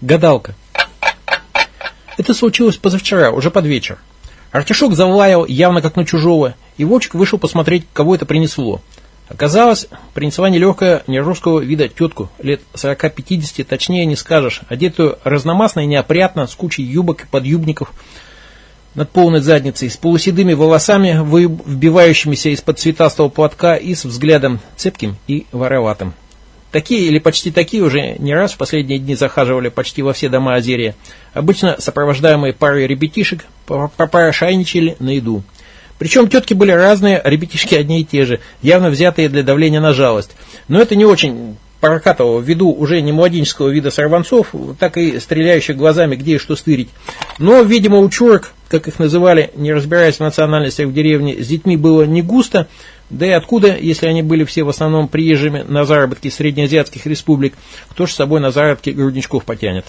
Гадалка. Это случилось позавчера, уже под вечер. Артишок залаял, явно как на чужого, и Вовчик вышел посмотреть, кого это принесло. Оказалось, принесла нелегкая, не русского вида тетку, лет 40-50, точнее не скажешь, одетую разномастно и неопрятно, с кучей юбок и подъюбников над полной задницей, с полуседыми волосами, вбивающимися из-под цветастого платка и с взглядом цепким и вороватым. Такие или почти такие уже не раз в последние дни захаживали почти во все дома Азерия, обычно сопровождаемые парой ребятишек, попрошайничали на еду. Причем тетки были разные, а ребятишки одни и те же, явно взятые для давления на жалость. Но это не очень прокатывало ввиду уже не младенческого вида сорванцов, так и стреляющих глазами, где и что стырить. Но, видимо, у чурок, как их называли, не разбираясь в национальностях в деревне, с детьми было не густо, да и откуда, если они были все в основном приезжими на заработки среднеазиатских республик, кто же с собой на заработки грудничков потянет?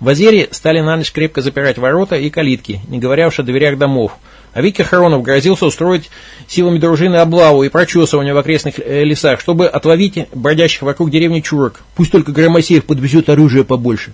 В Азерии стали на ночь крепко запирать ворота и калитки, не говоря уж о дверях домов. А Виктор Харонов грозился устроить силами дружины облаву и прочесывание в окрестных э, лесах, чтобы отловить бродящих вокруг деревни чурок. Пусть только Громосеев подвезет оружие побольше.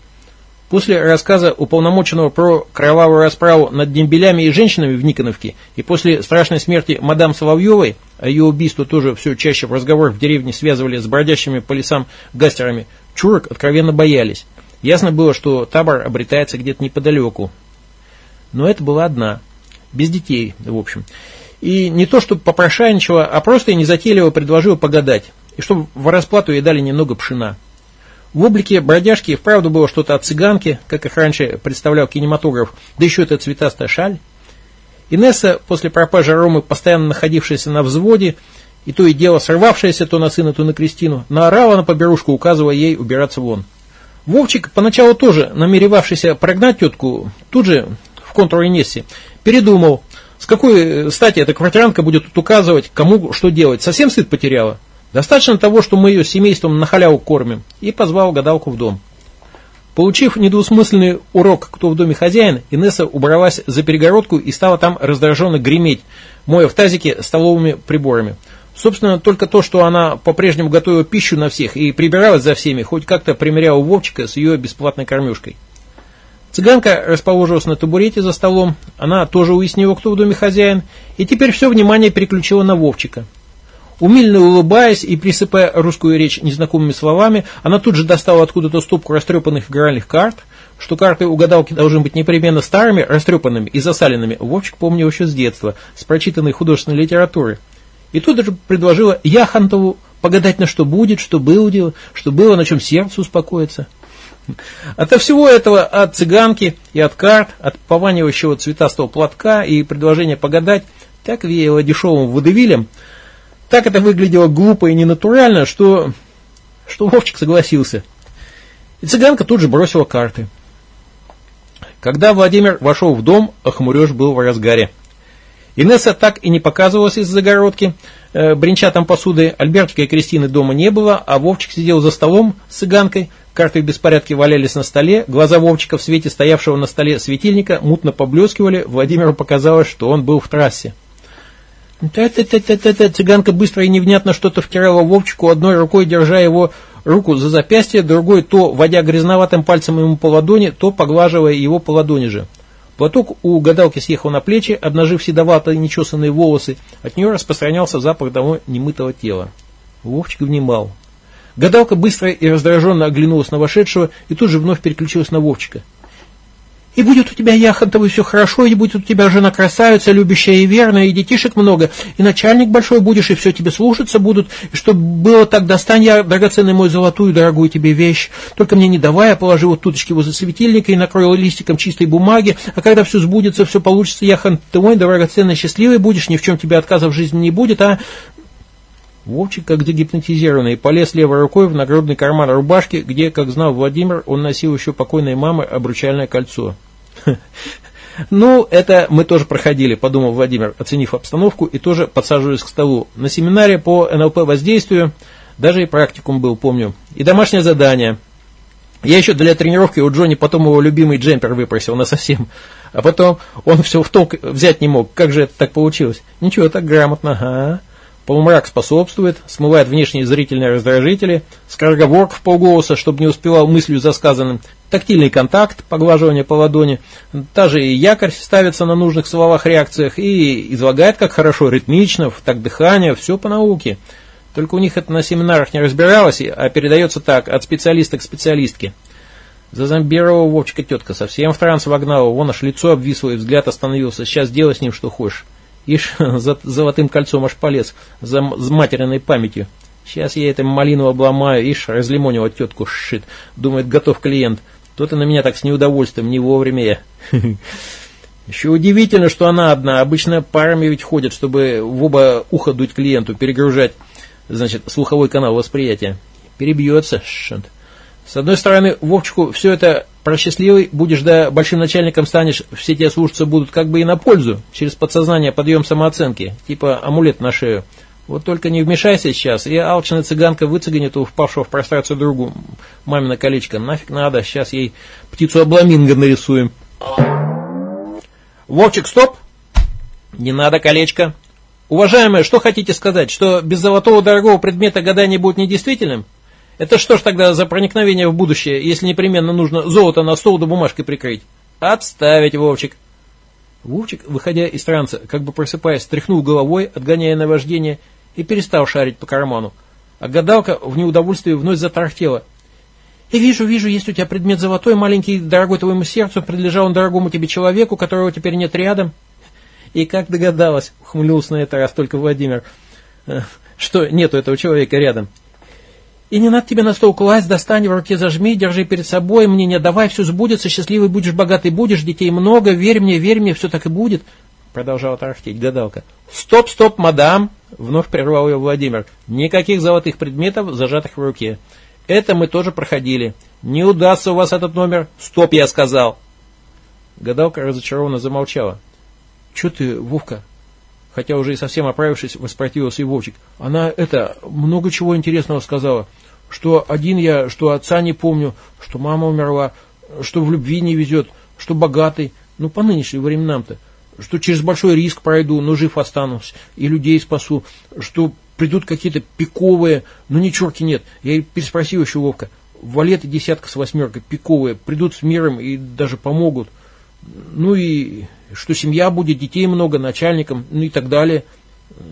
После рассказа уполномоченного про кровавую расправу над дембелями и женщинами в Никоновке и после страшной смерти мадам Соловьевой, а ее убийство тоже все чаще в разговор в деревне связывали с бродящими по лесам гастерами, чурок откровенно боялись. Ясно было, что табор обретается где-то неподалеку. Но это была одна, без детей, в общем. И не то, чтобы попрошайничала, а просто и незатейливо предложила погадать, и чтобы в расплату ей дали немного пшена. В облике бродяжки вправду было что-то от цыганки, как их раньше представлял кинематограф, да еще эта цветастая шаль. Инесса, после пропажи Ромы, постоянно находившаяся на взводе, и то и дело сорвавшаяся то на сына, то на Кристину, наорала на поберушку, указывая ей убираться вон. Вовчик, поначалу тоже намеревавшийся прогнать тетку, тут же в контур Инессе, передумал, с какой стати эта квартиранка будет тут указывать, кому что делать, совсем стыд потеряла. Достаточно того, что мы ее семейством на халяву кормим, и позвал гадалку в дом. Получив недвусмысленный урок, кто в доме хозяин, Инесса убралась за перегородку и стала там раздраженно греметь, моя в тазике столовыми приборами. Собственно, только то, что она по-прежнему готовила пищу на всех и прибиралась за всеми, хоть как-то примеряла Вовчика с ее бесплатной кормежкой. Цыганка расположилась на табурете за столом, она тоже уяснила, кто в доме хозяин, и теперь все внимание переключила на Вовчика – Умильно улыбаясь и присыпая русскую речь незнакомыми словами, она тут же достала откуда-то стопку растрепанных игральных карт, что карты у гадалки должны быть непременно старыми, растрепанными и засаленными. Вовчик помнил еще с детства, с прочитанной художественной литературы. И тут же предложила Яхонтову погадать на что будет, что было дело, что было, на чем сердце успокоится. Ото всего этого, от цыганки и от карт, от пованивающего цветастого платка и предложения погадать, так веяло дешевым водевилем, так это выглядело глупо и ненатурально, что, что Вовчик согласился. И цыганка тут же бросила карты. Когда Владимир вошел в дом, охмуреж был в разгаре. Инесса так и не показывалась из загородки, э, бренча там посудой. Альбертика и Кристины дома не было, а Вовчик сидел за столом с цыганкой. Карты в беспорядке валялись на столе. Глаза Вовчика в свете стоявшего на столе светильника мутно поблескивали. Владимиру показалось, что он был в трассе. Та-та-та-та-та, цыганка быстро и невнятно что-то втирала Вовчику, одной рукой держа его руку за запястье, другой то водя грязноватым пальцем ему по ладони, то поглаживая его по ладони же. Платок у гадалки съехал на плечи, обнажив седоватые нечесанные волосы. От нее распространялся запах давно немытого тела. Вовчик внимал. Гадалка быстро и раздраженно оглянулась на вошедшего и тут же вновь переключилась на Вовчика. И будет у тебя, Яхонтовый, все хорошо, и будет у тебя жена красавица, любящая и верная, и детишек много, и начальник большой будешь, и все тебе слушаться будут, и чтобы было так, достань я, драгоценный мой, золотую, дорогую тебе вещь, только мне не давай, я положи вот туточки возле светильника и накрою листиком чистой бумаги, а когда все сбудется, все получится, Яхонтовый, драгоценный, счастливый будешь, ни в чем тебе отказа в жизни не будет, а... Вовчик, как загипнотизированный, полез левой рукой в нагрудный карман рубашки, где, как знал Владимир, он носил еще покойной мамы обручальное кольцо. Ну, это мы тоже проходили, подумал Владимир, оценив обстановку и тоже подсаживаясь к столу. На семинаре по НЛП воздействию даже и практикум был, помню. И домашнее задание. Я еще для тренировки у Джонни потом его любимый джемпер выпросил на совсем. А потом он все в толк взять не мог. Как же это так получилось? Ничего, так грамотно, ага. Полумрак способствует, смывает внешние зрительные раздражители, скороговорка в полголоса, чтобы не успевал мыслью за сказанным, тактильный контакт, поглаживание по ладони, та же и якорь ставится на нужных словах реакциях и излагает как хорошо, ритмично, так дыхание, все по науке. Только у них это на семинарах не разбиралось, а передается так, от специалиста к специалистке. За зомбирового Вовчика тетка совсем в транс вогнала, вон аж лицо обвисло и взгляд остановился, сейчас делай с ним что хочешь. Ишь, за золотым кольцом аж полез, за, материной памятью. Сейчас я это малину обломаю, ишь, разлимонила тетку, шит. Думает, готов клиент. То-то на меня так с неудовольствием, не вовремя я. Еще удивительно, что она одна. Обычно парами ведь ходят, чтобы в оба уха дуть клиенту, перегружать, значит, слуховой канал восприятия. Перебьется, шит. С одной стороны, Вовчику все это про счастливый, будешь да большим начальником станешь, все тебе слушаться будут как бы и на пользу, через подсознание подъем самооценки, типа амулет на шею. Вот только не вмешайся сейчас, и алчная цыганка выцыганит у впавшего в прострацию другу мамина колечко. Нафиг надо, сейчас ей птицу обламинго нарисуем. Вовчик, стоп! Не надо колечко. Уважаемые, что хотите сказать, что без золотого дорогого предмета гадание будет недействительным? Это что ж тогда за проникновение в будущее, если непременно нужно золото на стол да бумажкой прикрыть? Отставить, Вовчик. Вовчик, выходя из транса, как бы просыпаясь, тряхнул головой, отгоняя наваждение, и перестал шарить по карману. А гадалка в неудовольствии вновь затарахтела. «Я вижу, вижу, есть у тебя предмет золотой, маленький, дорогой твоему сердцу, принадлежал он дорогому тебе человеку, которого теперь нет рядом». И как догадалась, ухмыльнулся на это раз только Владимир, «э, что нету этого человека рядом. И не надо тебе на стол класть, достань, в руке зажми, держи перед собой, мне не давай, все сбудется, счастливый будешь, богатый будешь, детей много, верь мне, верь мне, все так и будет. Продолжала тарахтеть гадалка. Стоп, стоп, мадам, вновь прервал ее Владимир. Никаких золотых предметов, зажатых в руке. Это мы тоже проходили. Не удастся у вас этот номер. Стоп, я сказал. Гадалка разочарованно замолчала. Че ты, Вовка, хотя уже и совсем оправившись, воспротивился и Вовчик. Она, это, много чего интересного сказала. Что один я, что отца не помню, что мама умерла, что в любви не везет, что богатый, ну, по нынешним временам-то, что через большой риск пройду, но жив останусь, и людей спасу, что придут какие-то пиковые, ну, ни черки нет. Я переспросил еще Вовка, валеты десятка с восьмеркой, пиковые, придут с миром и даже помогут. Ну и что семья будет, детей много, начальником, ну и так далее.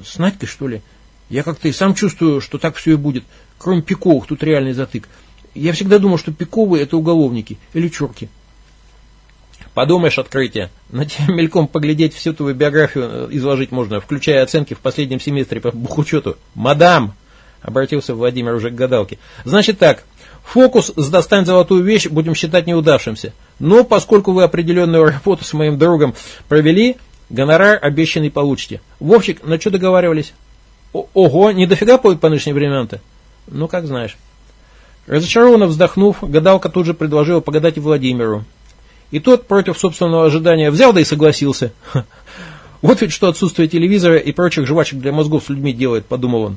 С Надькой, что ли? Я как-то и сам чувствую, что так все и будет. Кроме пиковых, тут реальный затык. Я всегда думал, что пиковые это уголовники или черки. Подумаешь, открытие. На тебя мельком поглядеть всю твою биографию э, изложить можно, включая оценки в последнем семестре по бухучету. Мадам! Обратился Владимир уже к гадалке. Значит так, Фокус с «достань золотую вещь» будем считать неудавшимся. Но поскольку вы определенную работу с моим другом провели, гонорар обещанный получите. Вовчик, на что договаривались? Ого, не дофига по, по нынешним временам-то? Ну, как знаешь. Разочарованно вздохнув, гадалка тут же предложила погадать Владимиру. И тот, против собственного ожидания, взял да и согласился. Вот ведь что отсутствие телевизора и прочих жвачек для мозгов с людьми делает, подумал он.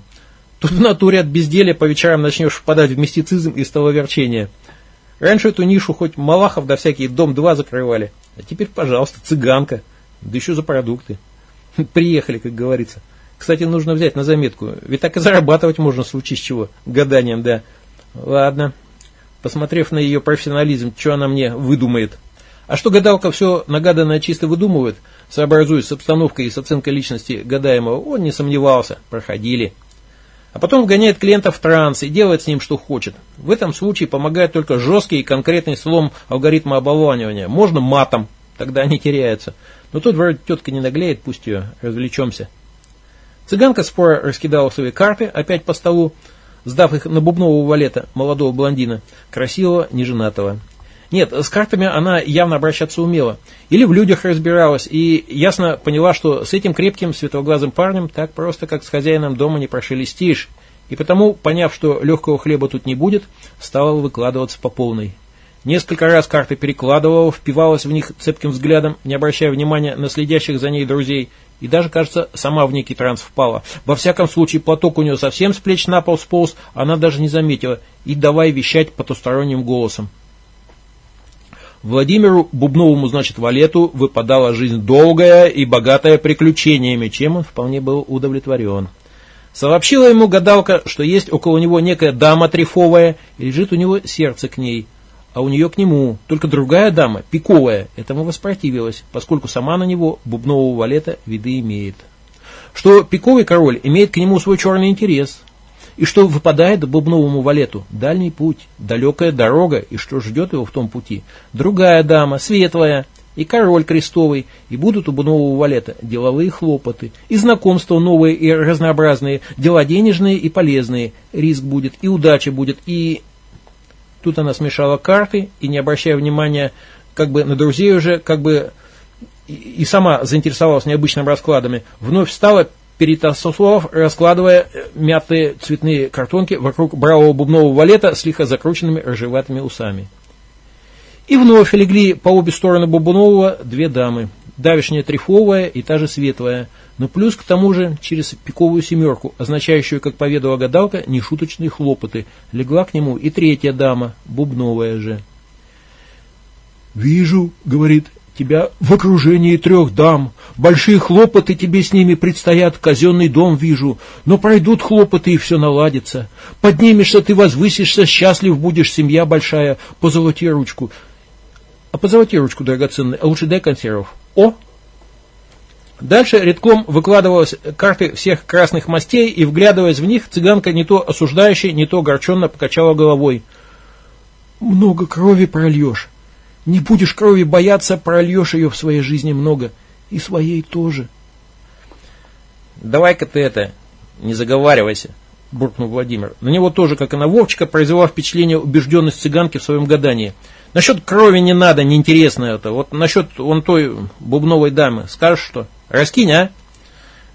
Тут в натуре от безделия по вечерам начнешь впадать в мистицизм и столоверчение. Раньше эту нишу хоть Малахов да всякие Дом-2 закрывали. А теперь, пожалуйста, цыганка. Да еще за продукты. Приехали, как говорится. Кстати, нужно взять на заметку. Ведь так и зарабатывать можно в случае с чего. Гаданием, да. Ладно. Посмотрев на ее профессионализм, что она мне выдумает. А что гадалка все нагаданное чисто выдумывает, сообразуясь с обстановкой и с оценкой личности гадаемого, он не сомневался. Проходили а потом вгоняет клиента в транс и делает с ним что хочет. В этом случае помогает только жесткий и конкретный слом алгоритма оболванивания. Можно матом, тогда они теряются. Но тут вроде тетка не наглеет, пусть ее развлечемся. Цыганка спора раскидала свои карты опять по столу, сдав их на бубнового валета, молодого блондина, красивого, неженатого. Нет, с картами она явно обращаться умела. Или в людях разбиралась и ясно поняла, что с этим крепким светлоглазым парнем так просто, как с хозяином дома не прошелестишь. И потому, поняв, что легкого хлеба тут не будет, стала выкладываться по полной. Несколько раз карты перекладывала, впивалась в них цепким взглядом, не обращая внимания на следящих за ней друзей, и даже, кажется, сама в некий транс впала. Во всяком случае, платок у нее совсем с плеч на пол сполз, она даже не заметила, и давай вещать потусторонним голосом. Владимиру Бубновому, значит, Валету выпадала жизнь долгая и богатая приключениями, чем он вполне был удовлетворен. Сообщила ему гадалка, что есть около него некая дама трефовая, и лежит у него сердце к ней, а у нее к нему. Только другая дама, пиковая, этому воспротивилась, поскольку сама на него, бубнового валета, виды имеет. Что пиковый король имеет к нему свой черный интерес, и что выпадает бубновому валету? Дальний путь, далекая дорога, и что ждет его в том пути. Другая дама, светлая, и король крестовый, и будут у нового валета деловые хлопоты, и знакомства новые и разнообразные, дела денежные и полезные, риск будет, и удача будет, и... Тут она смешала карты и, не обращая внимания как бы на друзей уже, как бы и сама заинтересовалась необычными раскладами, вновь встала перед Осослав, раскладывая мятые цветные картонки вокруг бравого бубнового валета с лихо закрученными рыжеватыми усами. И вновь легли по обе стороны Бабунового две дамы. Давишняя трифовая и та же светлая. Но плюс к тому же через пиковую семерку, означающую, как поведала гадалка, нешуточные хлопоты, легла к нему и третья дама, бубновая же. «Вижу, — говорит, — тебя в окружении трех дам. Большие хлопоты тебе с ними предстоят, казенный дом вижу. Но пройдут хлопоты, и все наладится. Поднимешься ты, возвысишься, счастлив будешь, семья большая, позолоти ручку. А позолоти ручку драгоценной, а лучше дай консервов. О! Дальше редком выкладывалась карты всех красных мастей, и, вглядываясь в них, цыганка не то осуждающая, не то огорченно покачала головой. «Много крови прольешь. Не будешь крови бояться, прольешь ее в своей жизни много. И своей тоже». «Давай-ка ты это, не заговаривайся», — буркнул Владимир. На него тоже, как и на Вовчика, произвела впечатление убежденность цыганки в своем гадании — Насчет крови не надо, неинтересно это. Вот насчет вон той бубновой дамы. Скажешь что? Раскинь, а?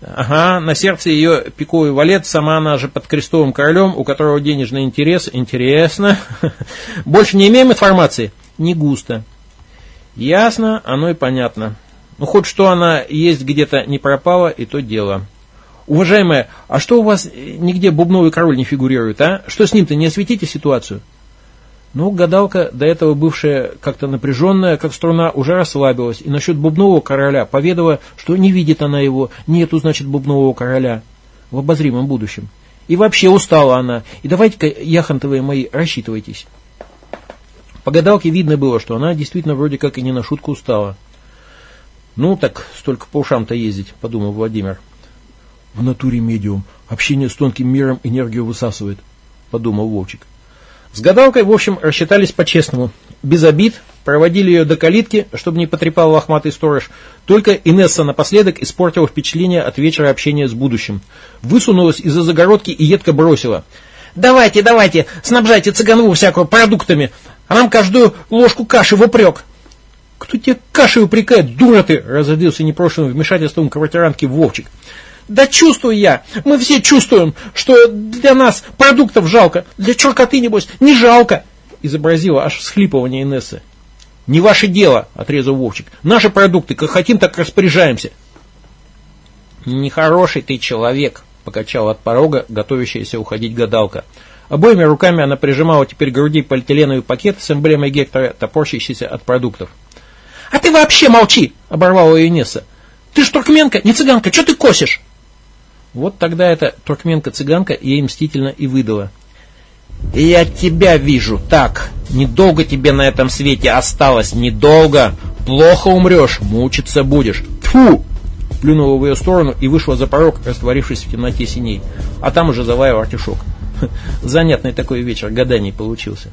Ага, на сердце ее пиковый валет, сама она же под крестовым королем, у которого денежный интерес. Интересно. Больше не имеем информации? Не густо. Ясно, оно и понятно. Ну, хоть что она есть где-то не пропала, и то дело. Уважаемая, а что у вас нигде бубновый король не фигурирует, а? Что с ним-то, не осветите ситуацию? Но гадалка, до этого бывшая как-то напряженная, как струна, уже расслабилась, и насчет бубнового короля поведала, что не видит она его, нету, значит, бубнового короля в обозримом будущем. И вообще устала она, и давайте-ка, яхонтовые мои, рассчитывайтесь. По гадалке видно было, что она действительно вроде как и не на шутку устала. «Ну, так столько по ушам-то ездить», — подумал Владимир. «В натуре медиум. Общение с тонким миром энергию высасывает», — подумал Вовчик. С гадалкой, в общем, рассчитались по-честному. Без обид, проводили ее до калитки, чтобы не потрепал лохматый сторож. Только Инесса напоследок испортила впечатление от вечера общения с будущим. Высунулась из-за загородки и едко бросила. «Давайте, давайте, снабжайте цыганву всякого продуктами, а нам каждую ложку каши в упрек». «Кто тебе кашей упрекает, дура ты?» – разоделся непрошенным вмешательством квартирантки Вовчик. Да чувствую я, мы все чувствуем, что для нас продуктов жалко, для черкоты, небось, не жалко, изобразила аж всхлипывание Инессы. Не ваше дело, отрезал Вовчик. Наши продукты, как хотим, так распоряжаемся. Нехороший ты человек, покачала от порога, готовящаяся уходить гадалка. Обоими руками она прижимала теперь к груди полиэтиленовый пакет с эмблемой Гектора, топорщийся от продуктов. «А ты вообще молчи!» — оборвала ее Инесса. «Ты ж туркменка, не цыганка, что ты косишь?» Вот тогда эта туркменка-цыганка ей мстительно и выдала. «Я тебя вижу, так, недолго тебе на этом свете осталось, недолго. Плохо умрешь, мучиться будешь. Тьфу!» Плюнула в ее сторону и вышла за порог, растворившись в темноте синей. А там уже заваял артишок. Занятный такой вечер гаданий получился.